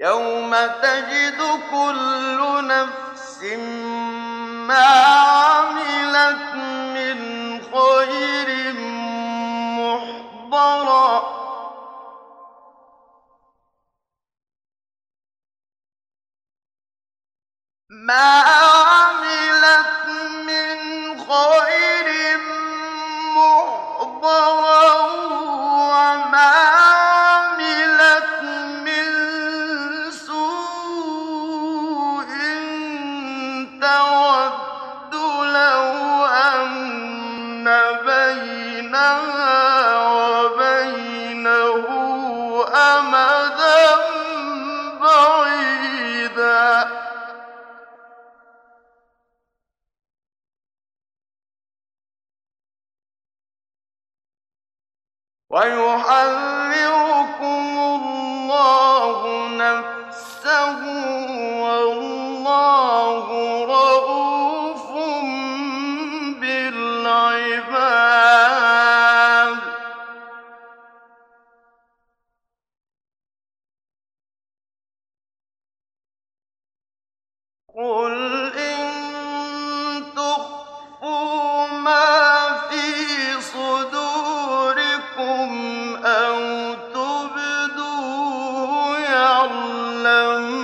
يوم تجد كل نفس ما عملت من خير محضرا. ما ويحذركم الله نفسه والله رؤوف بالعباد. قل يعلم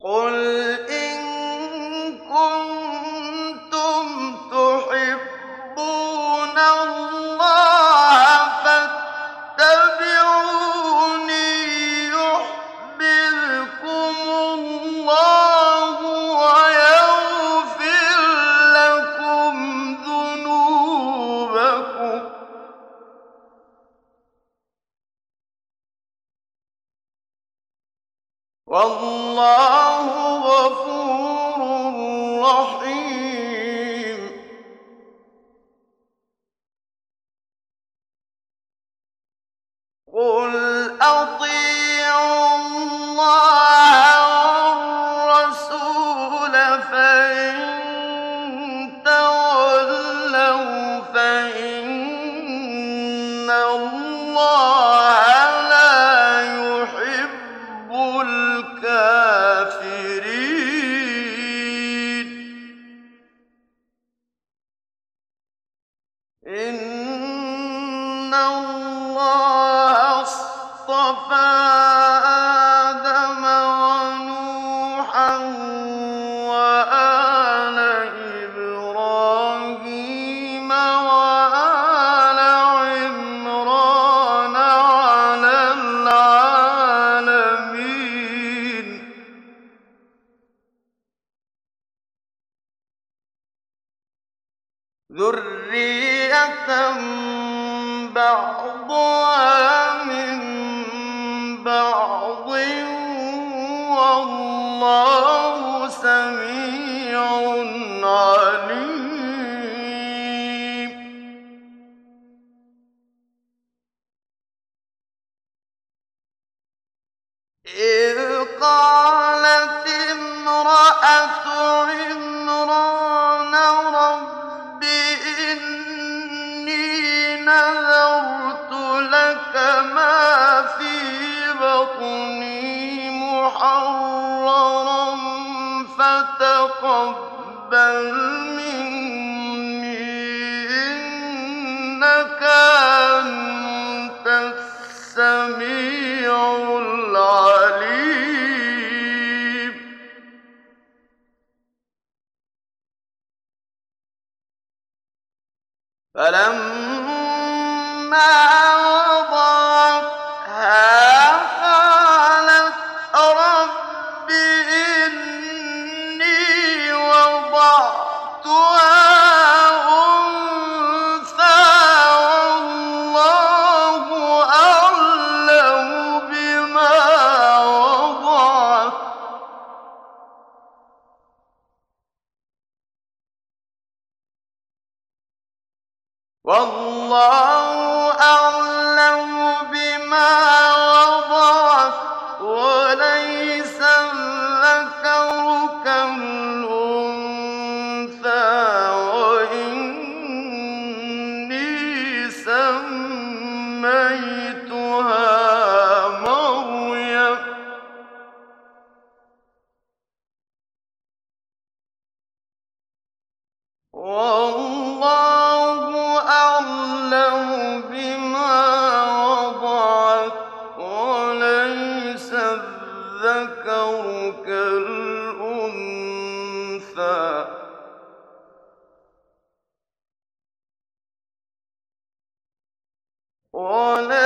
قل رحيم قل أطيعوا الله والرسول فإن تولوا فإن الله الله اصطفى آدم ونوحا وآل إبراهيم وآل عمران على العالمين. ذرية بَعْضُهَا مِن بَعْضٍ ۗ وَاللَّهُ سَمِيعٌ مِنِّي ۖ إِنَّكَ أَنتَ السَّمِيعُ الْعَلِيمُ فَلَمَّا وَلَيْسَ الذَّكَرُ كَالْأُنثَىٰ ۖ وَإِنِّي سَمَّيْتُهَا مَرْيَمَ ۖ. وَاللَّهُ وَإِنِّي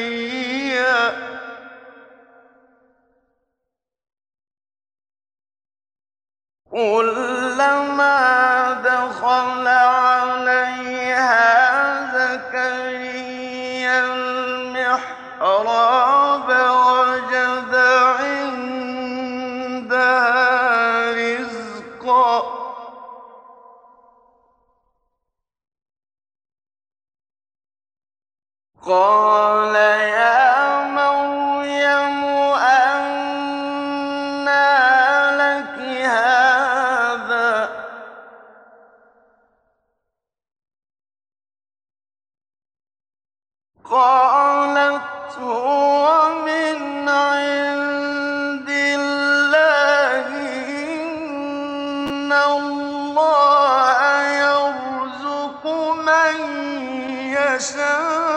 كُلَّمَا دَخَلَ الْمِحْرَابَ وَجَدَ عِندَهَا رِزْقًا ۖ. قَالَ قَالَتْ هُوَ مِنْ عِندِ اللَّهِ ۖ إِنَّ اللَّهَ يَرْزُقُ مَن يَشَاءُ.